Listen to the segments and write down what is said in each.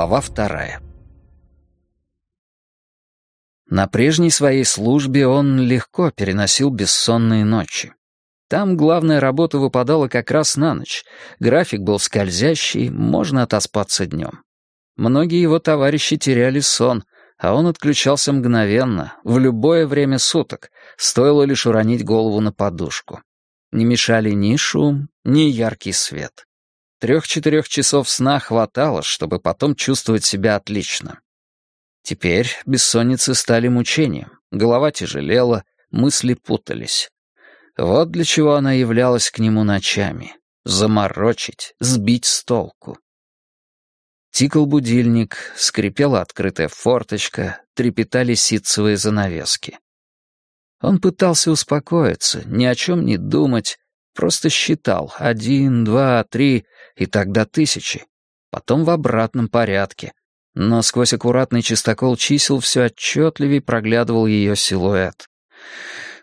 Глава вторая. На прежней своей службе он легко переносил бессонные ночи. Там главная работа выпадала как раз на ночь, график был скользящий, можно отоспаться днем. Многие его товарищи теряли сон, а он отключался мгновенно, в любое время суток, стоило лишь уронить голову на подушку. Не мешали ни шум, ни яркий свет. Трех-четырех часов сна хватало, чтобы потом чувствовать себя отлично. Теперь бессонницы стали мучением, голова тяжелела, мысли путались. Вот для чего она являлась к нему ночами. Заморочить, сбить с толку. Тикал будильник, скрипела открытая форточка, трепетали ситцевые занавески. Он пытался успокоиться, ни о чем не думать, просто считал один, два, три и до тысячи, потом в обратном порядке, но сквозь аккуратный чистокол чисел все отчетливее проглядывал ее силуэт.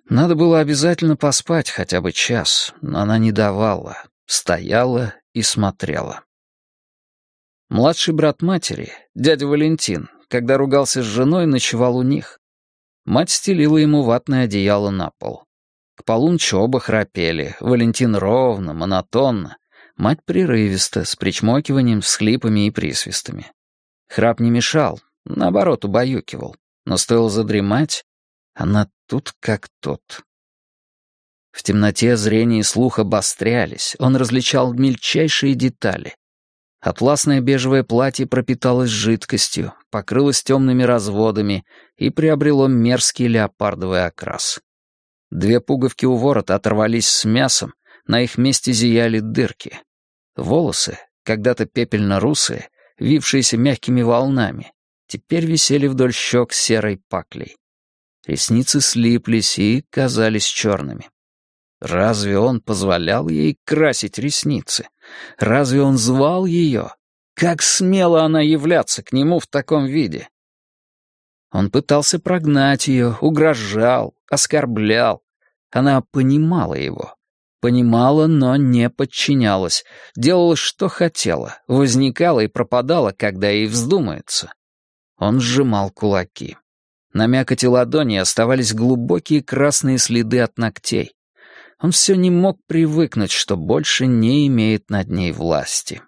Надо было обязательно поспать хотя бы час, но она не давала, стояла и смотрела. Младший брат матери, дядя Валентин, когда ругался с женой, ночевал у них. Мать стелила ему ватное одеяло на пол. К полуночи оба храпели, Валентин ровно, монотонно, мать прерывисто, с причмокиванием, всхлипами и присвистами. Храп не мешал, наоборот, убаюкивал. Но стоило задремать, она тут как тот. В темноте зрение и слух обострялись, он различал мельчайшие детали. Атласное бежевое платье пропиталось жидкостью, покрылось темными разводами и приобрело мерзкий леопардовый окрас. Две пуговки у ворота оторвались с мясом, на их месте зияли дырки. Волосы, когда-то пепельно-русые, вившиеся мягкими волнами, теперь висели вдоль щек серой паклей. Ресницы слиплись и казались черными. Разве он позволял ей красить ресницы? Разве он звал ее? Как смело она являться к нему в таком виде? Он пытался прогнать ее, угрожал, оскорблял. Она понимала его. Понимала, но не подчинялась, делала, что хотела, возникала и пропадала, когда ей вздумается. Он сжимал кулаки. На мякоти ладони оставались глубокие красные следы от ногтей. Он все не мог привыкнуть, что больше не имеет над ней власти.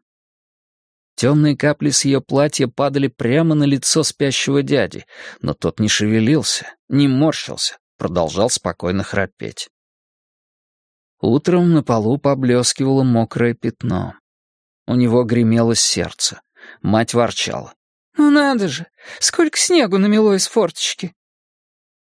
Темные капли с ее платья падали прямо на лицо спящего дяди, но тот не шевелился, не морщился, продолжал спокойно храпеть. Утром на полу поблескивало мокрое пятно. У него гремело сердце. Мать ворчала. «Ну надо же! Сколько снегу намело из форточки!»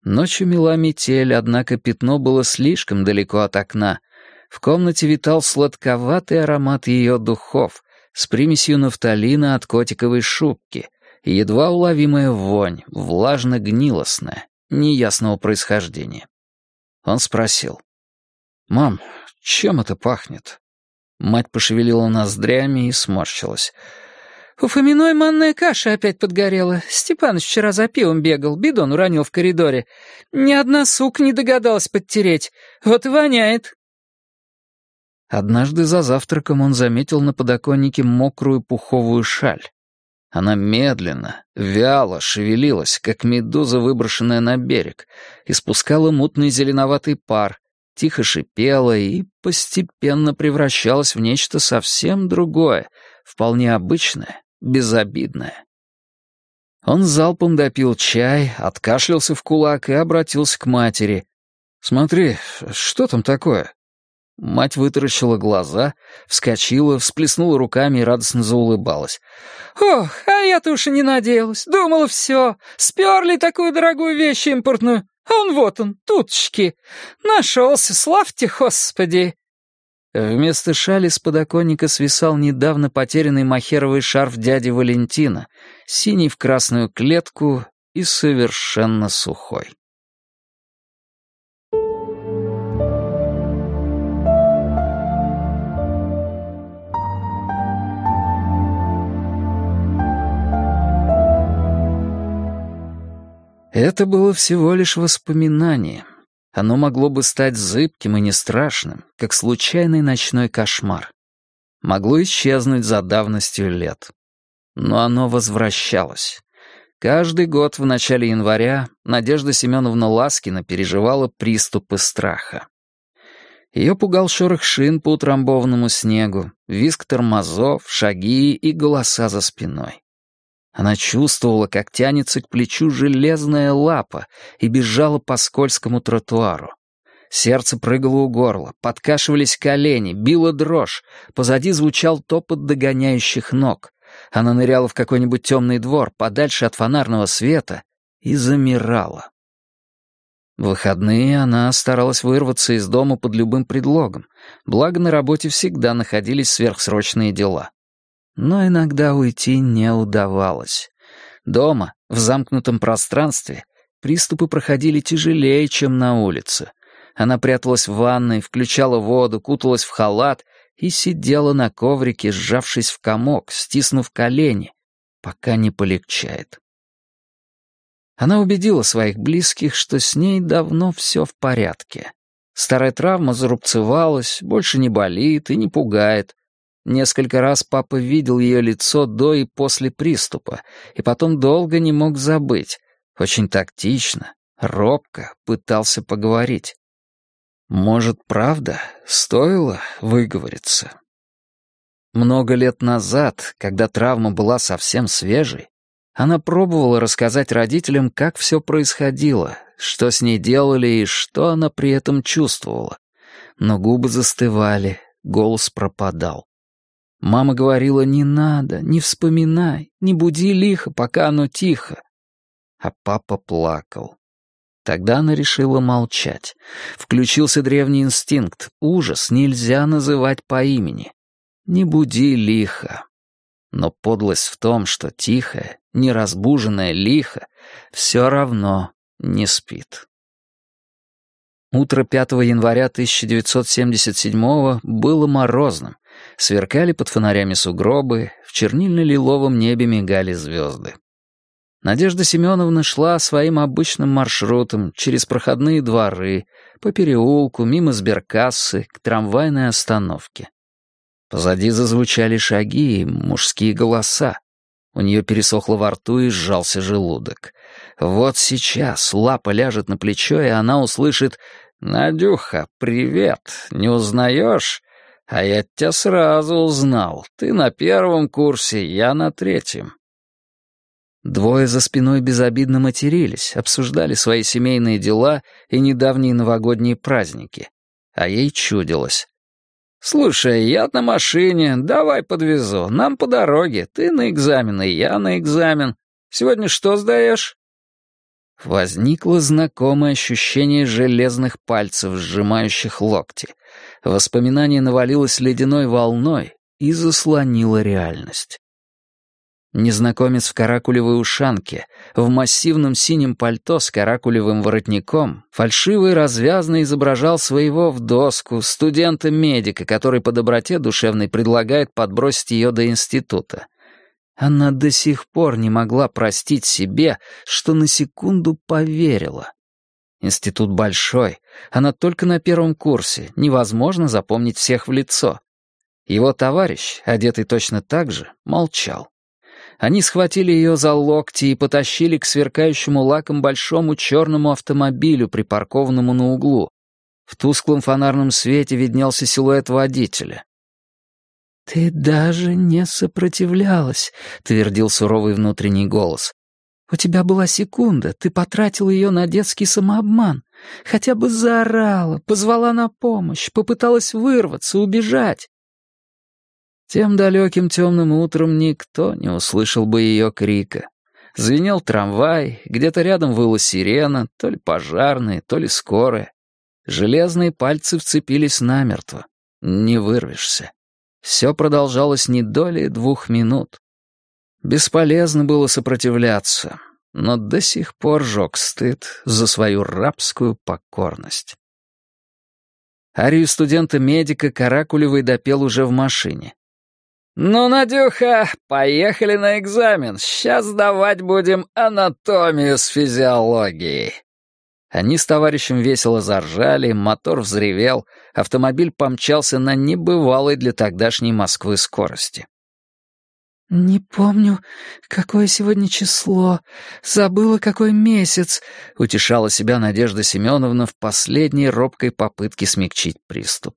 Ночью мела метель, однако пятно было слишком далеко от окна. В комнате витал сладковатый аромат ее духов с примесью нафталина от котиковой шубки едва уловимая вонь, влажно-гнилостная, неясного происхождения. Он спросил. «Мам, чем это пахнет?» Мать пошевелила ноздрями и сморщилась. «У Фоминой манная каша опять подгорела. Степаныч вчера за пивом бегал, бидон уронил в коридоре. Ни одна сука не догадалась подтереть. Вот и воняет». Однажды за завтраком он заметил на подоконнике мокрую пуховую шаль. Она медленно, вяло шевелилась, как медуза, выброшенная на берег, испускала мутный зеленоватый пар, тихо шипела и постепенно превращалась в нечто совсем другое, вполне обычное, безобидное. Он залпом допил чай, откашлялся в кулак и обратился к матери. «Смотри, что там такое?» Мать вытаращила глаза, вскочила, всплеснула руками и радостно заулыбалась. «Ох, а я-то уж и не надеялась. Думала, все. Сперли такую дорогую вещь импортную. А он вот он, туточки. Нашелся, славьте, Господи!» Вместо шали с подоконника свисал недавно потерянный махеровый шарф дяди Валентина, синий в красную клетку и совершенно сухой. Это было всего лишь воспоминание. Оно могло бы стать зыбким и не страшным, как случайный ночной кошмар. Могло исчезнуть за давностью лет. но оно возвращалось. Каждый год в начале января Надежда Семеновна Ласкина переживала приступы страха. Ее пугал шорох шин по утрамбованному снегу, визг тормозов, шаги и голоса за спиной. Она чувствовала, как тянется к плечу железная лапа и бежала по скользкому тротуару. Сердце прыгало у горла, подкашивались колени, била дрожь, позади звучал топот догоняющих ног. Она ныряла в какой-нибудь темный двор, подальше от фонарного света, и замирала. В выходные она старалась вырваться из дома под любым предлогом, благо на работе всегда находились сверхсрочные дела. Но иногда уйти не удавалось. Дома, в замкнутом пространстве, приступы проходили тяжелее, чем на улице. Она пряталась в ванной, включала воду, куталась в халат и сидела на коврике, сжавшись в комок, стиснув колени, пока не полегчает. Она убедила своих близких, что с ней давно все в порядке. Старая травма зарубцевалась, больше не болит и не пугает. Несколько раз папа видел ее лицо до и после приступа, и потом долго не мог забыть. Очень тактично, робко пытался поговорить. Может, правда, стоило выговориться? Много лет назад, когда травма была совсем свежей, она пробовала рассказать родителям, как все происходило, что с ней делали и что она при этом чувствовала. Но губы застывали, голос пропадал. Мама говорила, не надо, не вспоминай, не буди лихо, пока оно тихо. А папа плакал. Тогда она решила молчать. Включился древний инстинкт. Ужас нельзя называть по имени. Не буди лихо. Но подлость в том, что тихая, неразбуженная лихо все равно не спит. Утро 5 января 1977 было морозным. Сверкали под фонарями сугробы, в чернильно-лиловом небе мигали звезды. Надежда Семеновна шла своим обычным маршрутом через проходные дворы, по переулку, мимо сберкассы, к трамвайной остановке. Позади зазвучали шаги и мужские голоса. У нее пересохло во рту и сжался желудок. Вот сейчас лапа ляжет на плечо, и она услышит «Надюха, привет, не узнаешь? А я тебя сразу узнал. Ты на первом курсе, я на третьем». Двое за спиной безобидно матерились, обсуждали свои семейные дела и недавние новогодние праздники. А ей чудилось. «Слушай, я на машине, давай подвезу. Нам по дороге. Ты на экзамен, и я на экзамен. Сегодня что сдаешь?» Возникло знакомое ощущение железных пальцев, сжимающих локти. Воспоминание навалилось ледяной волной и заслонило реальность. Незнакомец в каракулевой ушанке, в массивном синем пальто с каракулевым воротником, фальшивый развязно изображал своего в доску, студента-медика, который по доброте душевной предлагает подбросить ее до института. Она до сих пор не могла простить себе, что на секунду поверила. Институт большой, она только на первом курсе, невозможно запомнить всех в лицо. Его товарищ, одетый точно так же, молчал. Они схватили ее за локти и потащили к сверкающему лаком большому черному автомобилю, припаркованному на углу. В тусклом фонарном свете виднелся силуэт водителя. «Ты даже не сопротивлялась», — твердил суровый внутренний голос. «У тебя была секунда, ты потратил ее на детский самообман. Хотя бы заорала, позвала на помощь, попыталась вырваться, убежать. Тем далеким темным утром никто не услышал бы ее крика. Звенел трамвай, где-то рядом выла сирена, то ли пожарные, то ли скорая. Железные пальцы вцепились намертво. Не вырвешься. Все продолжалось не доли двух минут. Бесполезно было сопротивляться, но до сих пор жег стыд за свою рабскую покорность. Арию студента-медика Каракулевой допел уже в машине. «Ну, Надюха, поехали на экзамен. Сейчас сдавать будем анатомию с физиологией». Они с товарищем весело заржали, мотор взревел, автомобиль помчался на небывалой для тогдашней Москвы скорости. «Не помню, какое сегодня число. Забыла, какой месяц», — утешала себя Надежда Семеновна в последней робкой попытке смягчить приступ.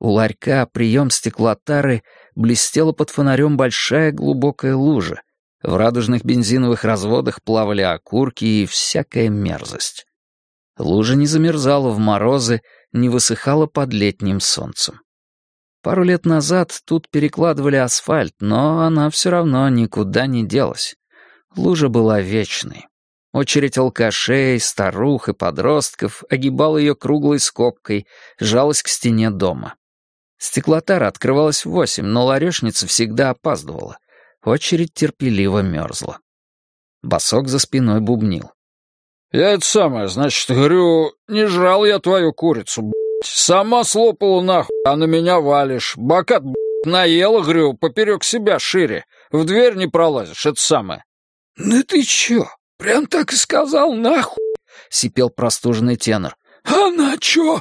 У ларька прием стеклотары блестела под фонарем большая глубокая лужа. В радужных бензиновых разводах плавали окурки и всякая мерзость. Лужа не замерзала в морозы, не высыхала под летним солнцем. Пару лет назад тут перекладывали асфальт, но она все равно никуда не делась. Лужа была вечной. Очередь алкашей, старух и подростков огибала ее круглой скобкой, жалась к стене дома. Стеклотара открывалась в восемь, но ларешница всегда опаздывала. Очередь терпеливо мерзла. Босок за спиной бубнил. «Я это самое, значит, говорю, не жрал я твою курицу, Сама слопала нахуй, а на меня валишь. Бокат, наела, говорю, поперек себя шире. В дверь не пролазишь, это самое. «Ну ты чё, прям так и сказал, нахуй?» — сипел простуженный тенор. «А на чё?»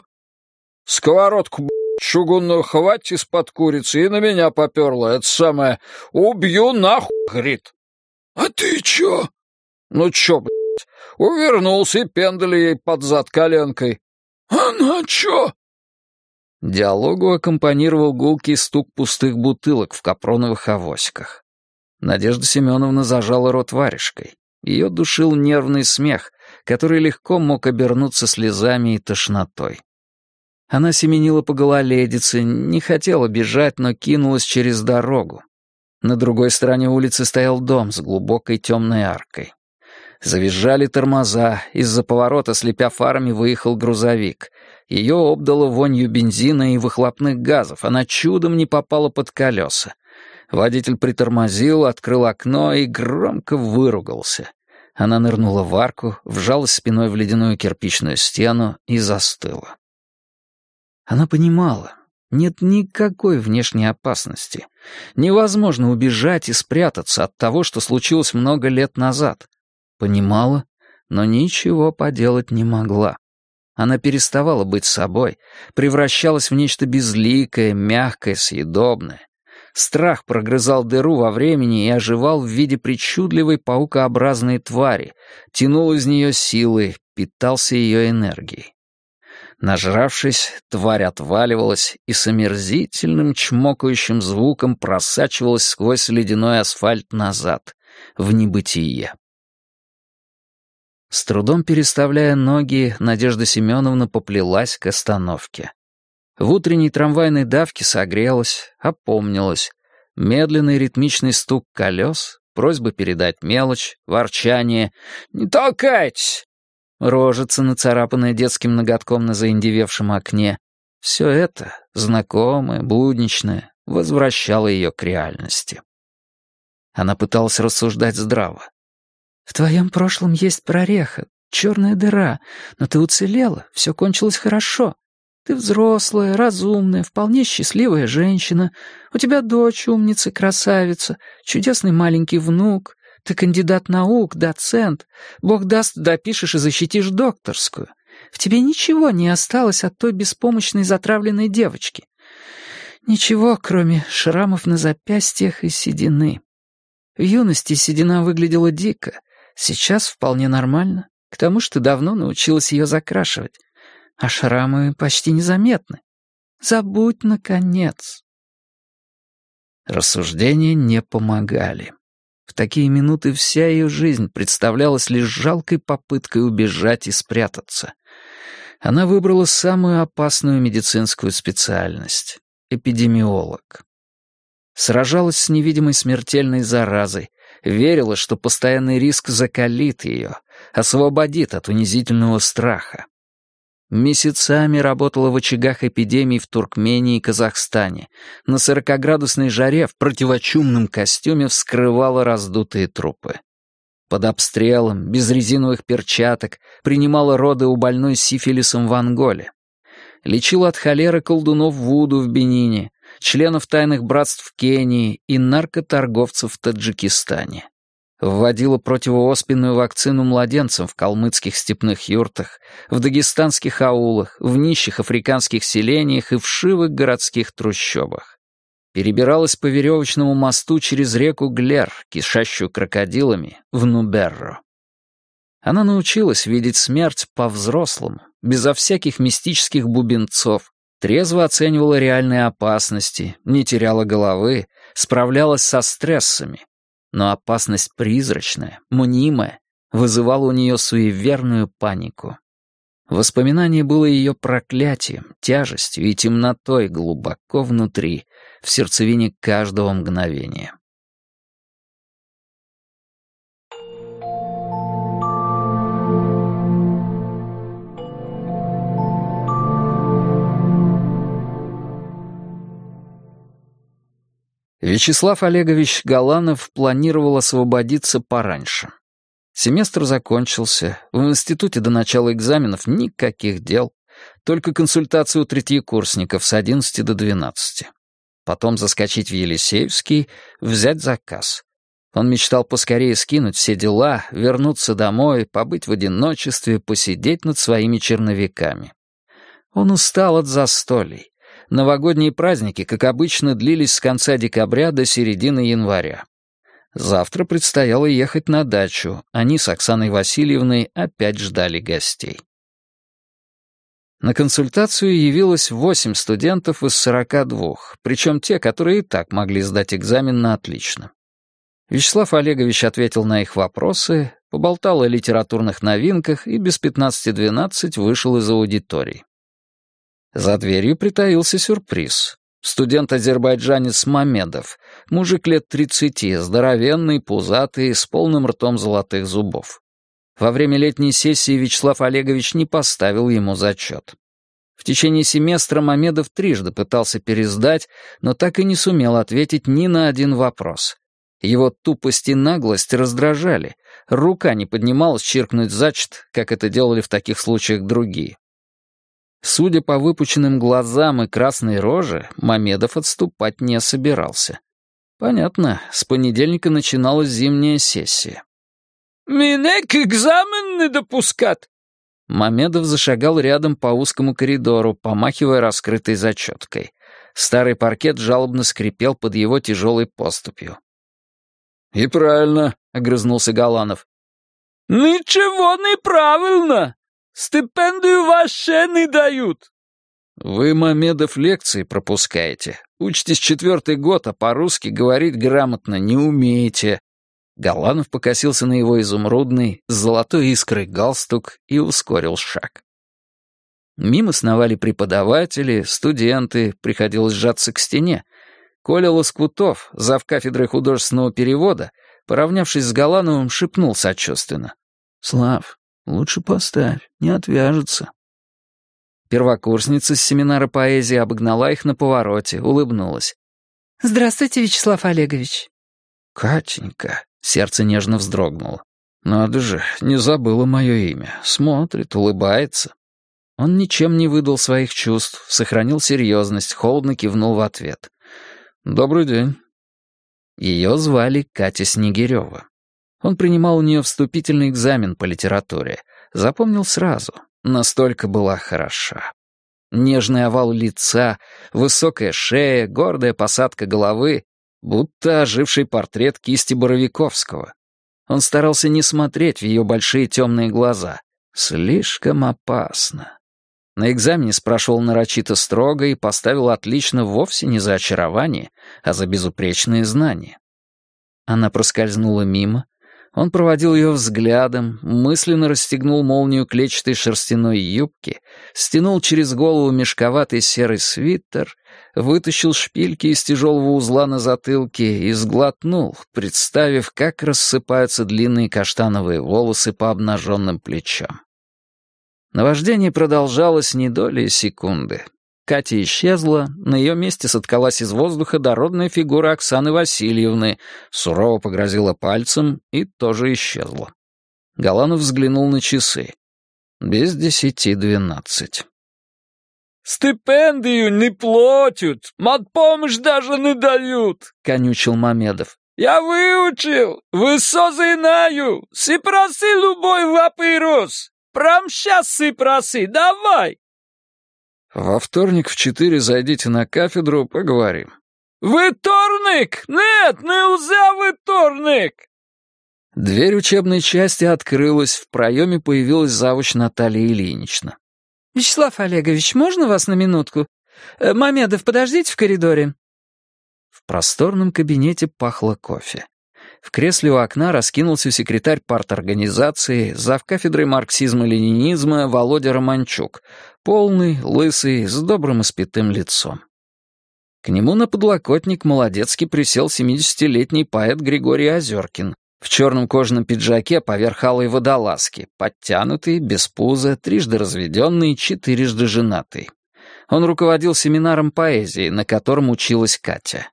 «Сковородку, чугунную хвать из-под курицы и на меня поперла, это самое. Убью нахуй, говорит». «А ты чё?» «Ну чё, блядь, увернулся и пендали ей под зад коленкой. «Она чё?» Диалогу аккомпанировал гулкий стук пустых бутылок в капроновых авоськах. Надежда Семеновна зажала рот варежкой. Ее душил нервный смех, который легко мог обернуться слезами и тошнотой. Она семенила по гололедице, не хотела бежать, но кинулась через дорогу. На другой стороне улицы стоял дом с глубокой темной аркой. Завизжали тормоза, из-за поворота, слепя фарами, выехал грузовик. Ее обдало вонью бензина и выхлопных газов, она чудом не попала под колеса. Водитель притормозил, открыл окно и громко выругался. Она нырнула в арку, вжалась спиной в ледяную кирпичную стену и застыла. Она понимала, нет никакой внешней опасности. Невозможно убежать и спрятаться от того, что случилось много лет назад. Понимала, но ничего поделать не могла. Она переставала быть собой, превращалась в нечто безликое, мягкое, съедобное. Страх прогрызал дыру во времени и оживал в виде причудливой паукообразной твари, тянул из нее силы, питался ее энергией. Нажравшись, тварь отваливалась и с омерзительным чмокающим звуком просачивалась сквозь ледяной асфальт назад, в небытие. С трудом переставляя ноги, Надежда Семеновна поплелась к остановке. В утренней трамвайной давке согрелась, опомнилась. Медленный ритмичный стук колес, просьба передать мелочь, ворчание «Не толкайтесь!» Рожица, нацарапанная детским ноготком на заиндевевшем окне. Все это, знакомое, будничное, возвращало ее к реальности. Она пыталась рассуждать здраво. В твоем прошлом есть прореха, черная дыра, но ты уцелела, все кончилось хорошо. Ты взрослая, разумная, вполне счастливая женщина. У тебя дочь умница, красавица, чудесный маленький внук. Ты кандидат наук, доцент. Бог даст, допишешь и защитишь докторскую. В тебе ничего не осталось от той беспомощной затравленной девочки. Ничего, кроме шрамов на запястьях и седины. В юности седина выглядела дико, Сейчас вполне нормально. К тому ты давно научилась ее закрашивать. А шрамы почти незаметны. Забудь, наконец. Рассуждения не помогали. В такие минуты вся ее жизнь представлялась лишь жалкой попыткой убежать и спрятаться. Она выбрала самую опасную медицинскую специальность — эпидемиолог. Сражалась с невидимой смертельной заразой, верила, что постоянный риск закалит ее, освободит от унизительного страха. Месяцами работала в очагах эпидемий в Туркмении и Казахстане. На сорокоградусной жаре в противочумном костюме вскрывала раздутые трупы. Под обстрелом, без резиновых перчаток, принимала роды у больной сифилисом в Анголе. Лечила от холеры колдунов Вуду в Бенине, членов тайных братств в Кении и наркоторговцев в Таджикистане. Вводила противооспенную вакцину младенцам в калмыцких степных юртах, в дагестанских аулах, в нищих африканских селениях и в шивых городских трущобах. перебиралась по веревочному мосту через реку Глер, кишащую крокодилами, в Нуберро. Она научилась видеть смерть по-взрослому, безо всяких мистических бубенцов, трезво оценивала реальные опасности, не теряла головы, справлялась со стрессами. Но опасность призрачная, мнимая, вызывала у нее суеверную панику. Воспоминание было ее проклятием, тяжестью и темнотой глубоко внутри, в сердцевине каждого мгновения. Вячеслав Олегович Галанов планировал освободиться пораньше. Семестр закончился, в институте до начала экзаменов никаких дел, только консультации у третьекурсников с 11 до 12. Потом заскочить в Елисеевский, взять заказ. Он мечтал поскорее скинуть все дела, вернуться домой, побыть в одиночестве, посидеть над своими черновиками. Он устал от застолий. Новогодние праздники, как обычно, длились с конца декабря до середины января. Завтра предстояло ехать на дачу. Они с Оксаной Васильевной опять ждали гостей. На консультацию явилось восемь студентов из сорока двух, причем те, которые и так могли сдать экзамен на отлично. Вячеслав Олегович ответил на их вопросы, поболтал о литературных новинках и без пятнадцати двенадцать вышел из аудитории. За дверью притаился сюрприз. Студент-азербайджанец Мамедов, мужик лет тридцати, здоровенный, пузатый, с полным ртом золотых зубов. Во время летней сессии Вячеслав Олегович не поставил ему зачет. В течение семестра Мамедов трижды пытался пересдать, но так и не сумел ответить ни на один вопрос. Его тупость и наглость раздражали. Рука не поднималась чиркнуть зачет, как это делали в таких случаях другие. Судя по выпученным глазам и красной роже, Мамедов отступать не собирался. Понятно, с понедельника начиналась зимняя сессия. «Меня к экзамену не допускат!» Мамедов зашагал рядом по узкому коридору, помахивая раскрытой зачеткой. Старый паркет жалобно скрипел под его тяжелой поступью. «И правильно», — огрызнулся Галанов. «Ничего неправильно! Стипендию вообще не дают!» «Вы, Мамедов, лекции пропускаете. Учитесь четвертый год, а по-русски говорить грамотно не умеете». Галанов покосился на его изумрудный, с золотой искрой галстук и ускорил шаг. Мимо сновали преподаватели, студенты, приходилось сжаться к стене. Коля Лоскутов, зав кафедрой художественного перевода, поравнявшись с Галановым, шепнул сочувственно. «Слав, Лучше поставь, не отвяжется. Первокурсница с семинара поэзии обогнала их на повороте, улыбнулась. «Здравствуйте, Вячеслав Олегович». «Катенька», — сердце нежно вздрогнуло. «Надо же, не забыла мое имя. Смотрит, улыбается». Он ничем не выдал своих чувств, сохранил серьезность, холодно кивнул в ответ. «Добрый день». Ее звали Катя Снегирева. Он принимал у нее вступительный экзамен по литературе. Запомнил сразу. Настолько была хороша. Нежный овал лица, высокая шея, гордая посадка головы, будто оживший портрет кисти Боровиковского. Он старался не смотреть в ее большие темные глаза. Слишком опасно. На экзамене спрашивал нарочито строго и поставил отлично вовсе не за очарование, а за безупречные знания. Она проскользнула мимо, он проводил ее взглядом, мысленно расстегнул молнию клетчатой шерстяной юбки, стянул через голову мешковатый серый свитер, вытащил шпильки из тяжелого узла на затылке и сглотнул, представив, как рассыпаются длинные каштановые волосы по обнаженным плечам. Наваждение продолжалось не доли секунды. Катя исчезла, на ее месте соткалась из воздуха дородная фигура Оксаны Васильевны, сурово погрозила пальцем и тоже исчезла. Галанов взглянул на часы. Без десяти двенадцать. «Стипендию не платят, матпомощь даже не дают», — конючил Мамедов. «Я выучил, высо знаю, спроси любой вопрос, прям сейчас спроси, давай». «Во вторник в четыре зайдите на кафедру, поговорим». «Виторник! Нет, нельзя виторник!» Дверь учебной части открылась, в проеме появилась завуч Наталья Ильинична. «Вячеслав Олегович, можно вас на минутку? Э, Мамедов, подождите в коридоре». В просторном кабинете пахло кофе. В кресле у окна раскинулся секретарь парторганизации, завкафедрой марксизма-ленинизма Володя Романчук, полный, лысый, с добрым испитым лицом. К нему на подлокотник молодецки присел 70-летний поэт Григорий Озеркин, в черном кожаном пиджаке поверх алой водолазки, подтянутый, без пуза, трижды разведенный, четырежды женатый. Он руководил семинаром поэзии, на котором училась Катя.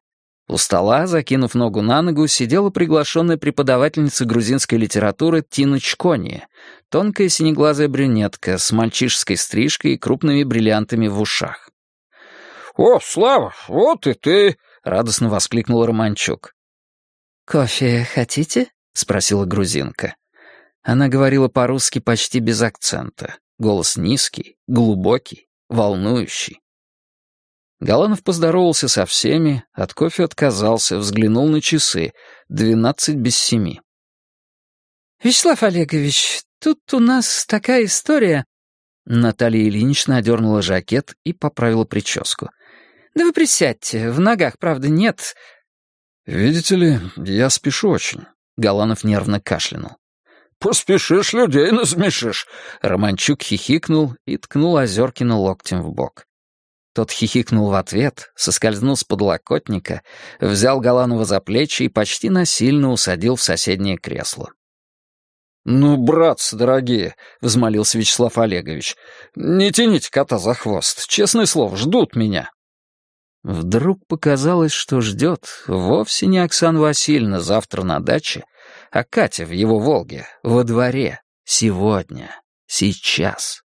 У стола, закинув ногу на ногу, сидела приглашенная преподавательница грузинской литературы Тина Чкони, тонкая синеглазая брюнетка с мальчишеской стрижкой и крупными бриллиантами в ушах. «О, Слава, вот и ты!» — радостно воскликнул Романчук. «Кофе хотите?» — спросила грузинка. Она говорила по-русски почти без акцента. Голос низкий, глубокий, волнующий. Галанов поздоровался со всеми, от кофе отказался, взглянул на часы. Двенадцать без семи. «Вячеслав Олегович, тут у нас такая история...» Наталья Ильинична одернула жакет и поправила прическу. «Да вы присядьте, в ногах, правда, нет...» «Видите ли, я спешу очень. Галанов нервно кашлянул. «Поспешишь, людей насмешишь!» Романчук хихикнул и ткнул Озеркина локтем в бок. Тот хихикнул в ответ, соскользнул с подлокотника, взял Галанова за плечи и почти насильно усадил в соседнее кресло. «Ну, братцы дорогие», — взмолился Вячеслав Олегович, — «не тяните кота за хвост, честное слово, ждут меня». Вдруг показалось, что ждет вовсе не Оксана Васильевна завтра на даче, а Катя в его «Волге», во дворе, сегодня, сейчас.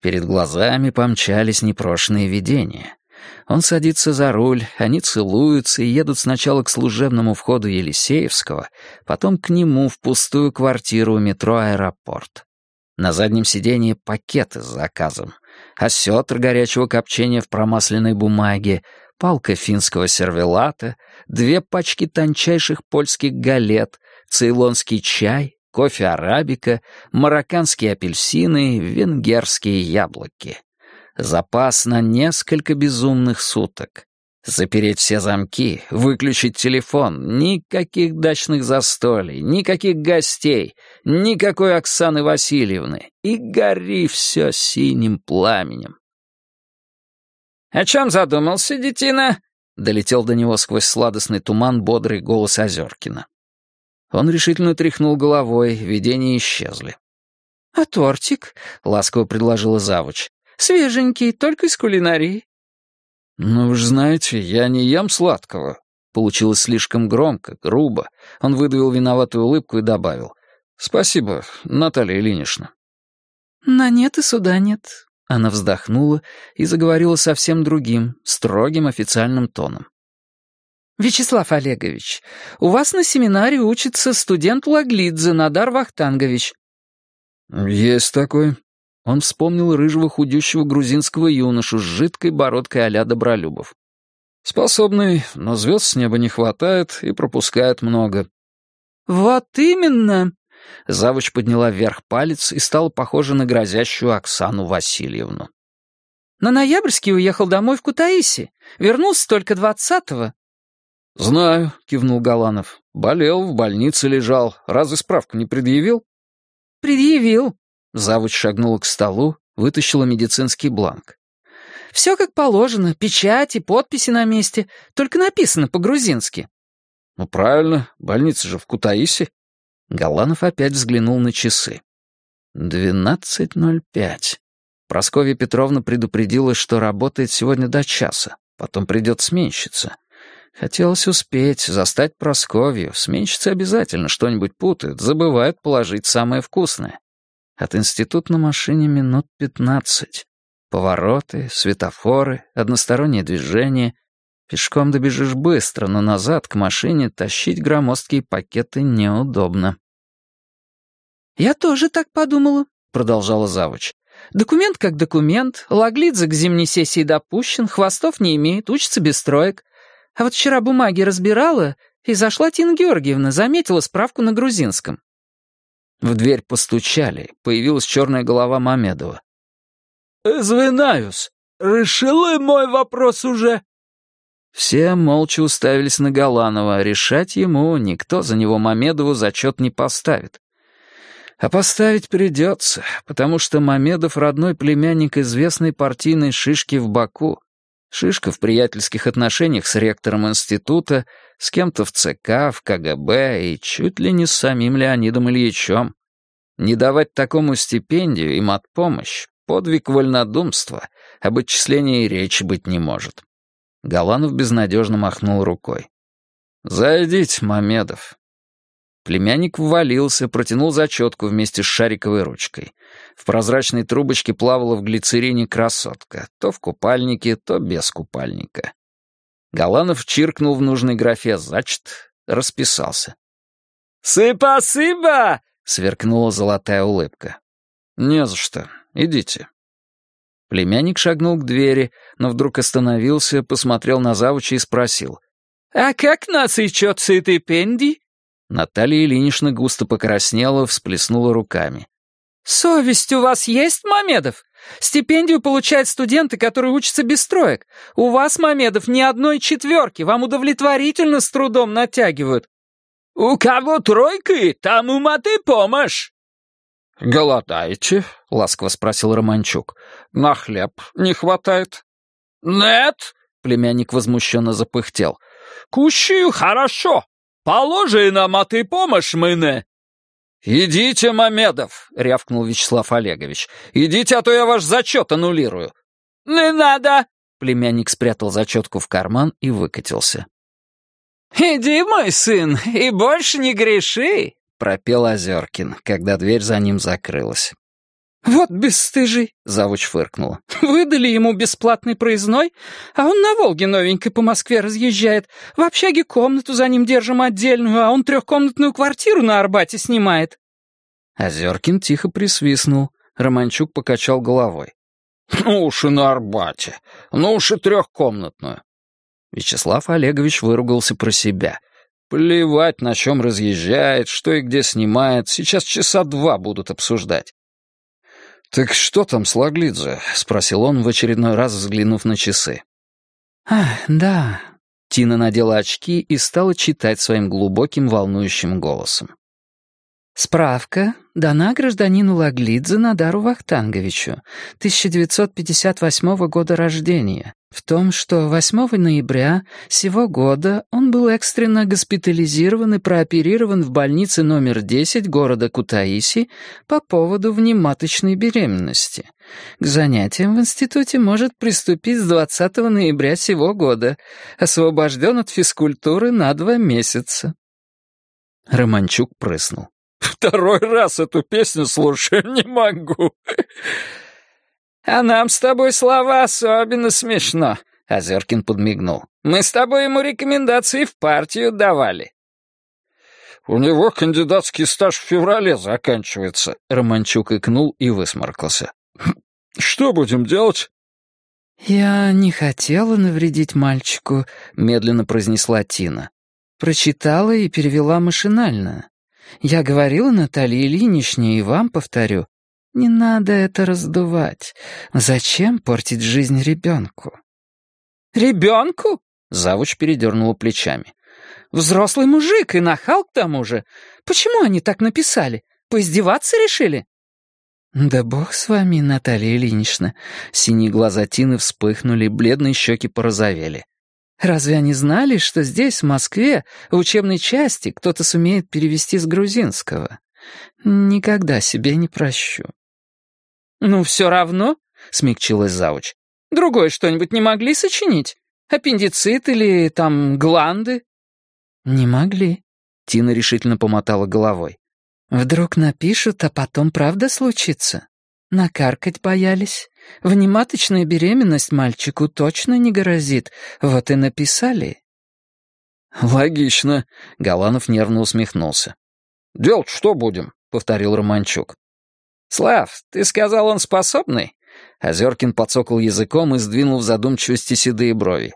Перед глазами помчались непрошенные видения. Он садится за руль, они целуются и едут сначала к служебному входу Елисеевского, потом к нему в пустую квартиру у метро «Аэропорт». На заднем сиденье пакеты с заказом, осетр горячего копчения в промасленной бумаге, палка финского сервелата, две пачки тончайших польских галет, цейлонский чай, кофе арабика, марокканские апельсины, венгерские яблоки. Запас на несколько безумных суток. Запереть все замки, выключить телефон, никаких дачных застолий, никаких гостей, никакой Оксаны Васильевны, и гори все синим пламенем. «О чем задумался, детина?» — долетел до него сквозь сладостный туман бодрый голос Озеркина. Он решительно тряхнул головой, видения исчезли. «А тортик?» — ласково предложила завуч. «Свеженький, только из кулинарии». «Ну, вы же знаете, я не ем сладкого». Получилось слишком громко, грубо. Он выдавил виноватую улыбку и добавил. «Спасибо, Наталья Ильинична». «На нет и суда нет», она вздохнула и заговорила совсем другим, строгим официальным тоном. «Вячеслав Олегович, у вас на семинаре учится студент Лаглидзе Надар Вахтангович». «Есть такой». Он вспомнил рыжего худющего грузинского юношу с жидкой бородкой а-ля Добролюбов. «Способный, но звезд с неба не хватает и пропускает много». «Вот именно», Завуч подняла вверх палец и стала похожа на грозящую Оксану Васильевну. «На ноябрьский уехал домой в Кутаиси. Вернулся только двадцатого». «Знаю», — кивнул Галанов. «Болел, в больнице лежал. Разве справку не предъявил?» «Предъявил». Завуч шагнула к столу, вытащила медицинский бланк. «Все как положено, печати, подписи на месте, только написано по-грузински». «Ну правильно, больница же в Кутаиси». Галанов опять взглянул на часы. «Двенадцать ноль пять». Прасковья Петровна предупредила, что работает сегодня до часа, потом придет сменщица. Хотелось успеть, застать Просковью. Сменщицы обязательно что-нибудь путают, забывают положить самое вкусное. От института на машине минут пятнадцать. Повороты, светофоры, одностороннее движение. Пешком добежишь быстро, но назад к машине тащить громоздкие пакеты неудобно. «Я тоже так подумала», — продолжала завуч. «Документ как документ, Лаглидзе к зимней сессии допущен, хвостов не имеет, учится без троек. А вот вчера бумаги разбирала, и зашла Тина Георгиевна, заметила справку на грузинском». В дверь постучали, появилась черная голова Мамедова. «Извинаюсь, решила мой вопрос уже?» Все молча уставились на Галанова, решать ему никто за него Мамедову зачет не поставит. А поставить придется, потому что Мамедов — родной племянник известной партийной шишки в Баку. Шишка в приятельских отношениях с ректором института, с кем-то в ЦК, в КГБ и чуть ли не с самим Леонидом Ильичем. Не давать такому стипендию им от помощь — подвиг вольнодумства, об отчислении речи быть не может. Галанов безнадежно махнул рукой. «Зайдите, Мамедов». Племянник ввалился, протянул зачетку вместе с шариковой ручкой. В прозрачной трубочке плавала в глицерине красотка, то в купальнике, то без купальника. Галанов чиркнул в нужной графе «Зачет», расписался. «Спасибо!» — сверкнула золотая улыбка. «Не за что. Идите». Племянник шагнул к двери, но вдруг остановился, посмотрел на завуча и спросил. «А как нас ичет стипендий?» Наталья Ильинична густо покраснела, всплеснула руками. «Совесть у вас есть, Мамедов? Стипендию получают студенты, которые учатся без троек. У вас, Мамедов, ни одной четверки, вам удовлетворительно с трудом натягивают». «У кого тройки, там ума ты помощь!» «Голодаете?» — ласково спросил Романчук. «На хлеб не хватает?» «Нет!» — племянник возмущенно запыхтел. «Кущию хорошо. Положи нам, а ты помощь мне!» «Идите, Мамедов!» — рявкнул Вячеслав Олегович. «Идите, а то я ваш зачет аннулирую». «Не надо!» — племянник спрятал зачетку в карман и выкатился. «Иди, мой сын, и больше не греши!» пропел Озеркин, когда дверь за ним закрылась. «Вот бесстыжий!» — завуч фыркнула. «Выдали ему бесплатный проездной, а он на Волге новенькой по Москве разъезжает. В общаге комнату за ним держим отдельную, а он трехкомнатную квартиру на Арбате снимает». Озеркин тихо присвистнул. Романчук покачал головой. «Ну уж и на Арбате. Ну уж и трехкомнатную». Вячеслав Олегович выругался про себя. Плевать, на чем разъезжает, что и где снимает. Сейчас часа два будут обсуждать. «Так что там с Лаглидзе?» — спросил он, в очередной раз взглянув на часы. «А, да». Тина надела очки и стала читать своим глубоким волнующим голосом. Справка дана гражданину Лаглидзе Надару Вахтанговичу, 1958 года рождения, в том, что 8 ноября сего года он был экстренно госпитализирован и прооперирован в больнице номер 10 города Кутаиси по поводу внематочной беременности. К занятиям в институте может приступить с 20 ноября сего года, освобожден от физкультуры на два месяца. Романчук прыснул. Второй раз эту песню слушаю, не могу. А нам с тобой слова особенно смешно, Озеркин подмигнул. Мы с тобой ему рекомендации в партию давали. У него кандидатский стаж в феврале заканчивается. Романчук икнул и высморкался. Что будем делать? «Я не хотела навредить мальчику», — медленно произнесла Тина. Прочитала и перевела машинально. Я говорила Наталье Ильиничне и вам повторю. Не надо это раздувать. Зачем портить жизнь ребенку? «Ребенку?» — завуч передернула плечами. «Взрослый мужик и нахал к тому же. Почему они так написали? Поиздеваться решили?» «Да бог с вами, Наталья Ильинична». Синие глаза Тины вспыхнули, бледные щеки порозовели. Разве они знали, что здесь, в Москве, в учебной части кто-то сумеет перевести с грузинского? Никогда себе не прощу. «Ну, все равно», — смягчилась завуч. «Другое что-нибудь не могли сочинить? Аппендицит или там гланды?» «Не могли», — Тина решительно помотала головой. «Вдруг напишут, а потом правда случится? Накаркать боялись. Внематочная беременность мальчику точно не грозит. Вот и написали». «Логично», — Галанов нервно усмехнулся. «Делать что будем?» — повторил Романчук. «Слав, ты сказал, он способный?» Озеркин подсокал языком и сдвинул в задумчивости седые брови.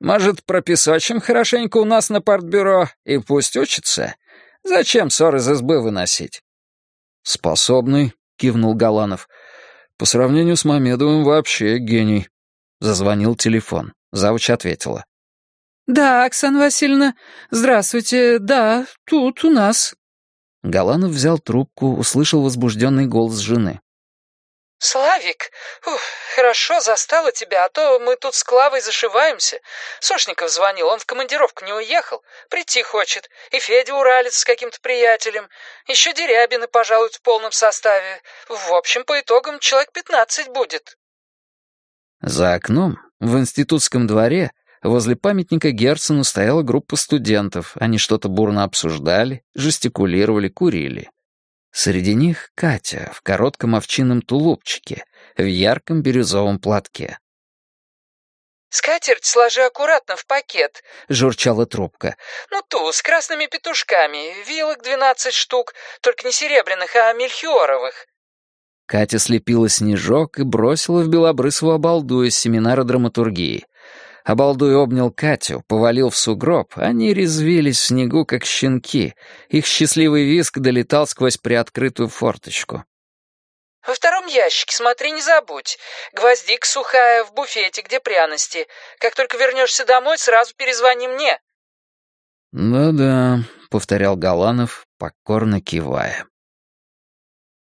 Может, пропесочим хорошенько у нас на партбюро и пусть учится? Зачем ссор из избы выносить?» «Способный», — кивнул Галанов. «По сравнению с Мамедовым вообще гений». Зазвонил телефон. Завуч ответила. «Да, Оксана Васильевна. Здравствуйте. Да, тут у нас». Галанов взял трубку, услышал возбужденный голос жены. «Славик, ух, хорошо застала тебя, а то мы тут с Клавой зашиваемся. Сошников звонил, он в командировку не уехал, прийти хочет. И Федя Уралец с каким-то приятелем. Еще Дерябины пожалуй, в полном составе. В общем, по итогам человек пятнадцать будет». За окном, в институтском дворе, возле памятника Герцену стояла группа студентов. Они что-то бурно обсуждали, жестикулировали, курили. Среди них Катя в коротком овчинном тулупчике, в ярком бирюзовом платке. «Скатерть сложи аккуратно в пакет», — журчала трубка. «Ну ту, с красными петушками, вилок двенадцать штук, только не серебряных, а мельхиоровых». Катя слепила снежок и бросила в белобрысого обалду из семинара драматургии. Обалдуй обнял Катю, повалил в сугроб, они резвились в снегу, как щенки. Их счастливый виск долетал сквозь приоткрытую форточку. «Во втором ящике, смотри, не забудь. Гвоздик сухая в буфете, где пряности. Как только вернешься домой, сразу перезвони мне». «Да-да», — повторял Галанов, покорно кивая.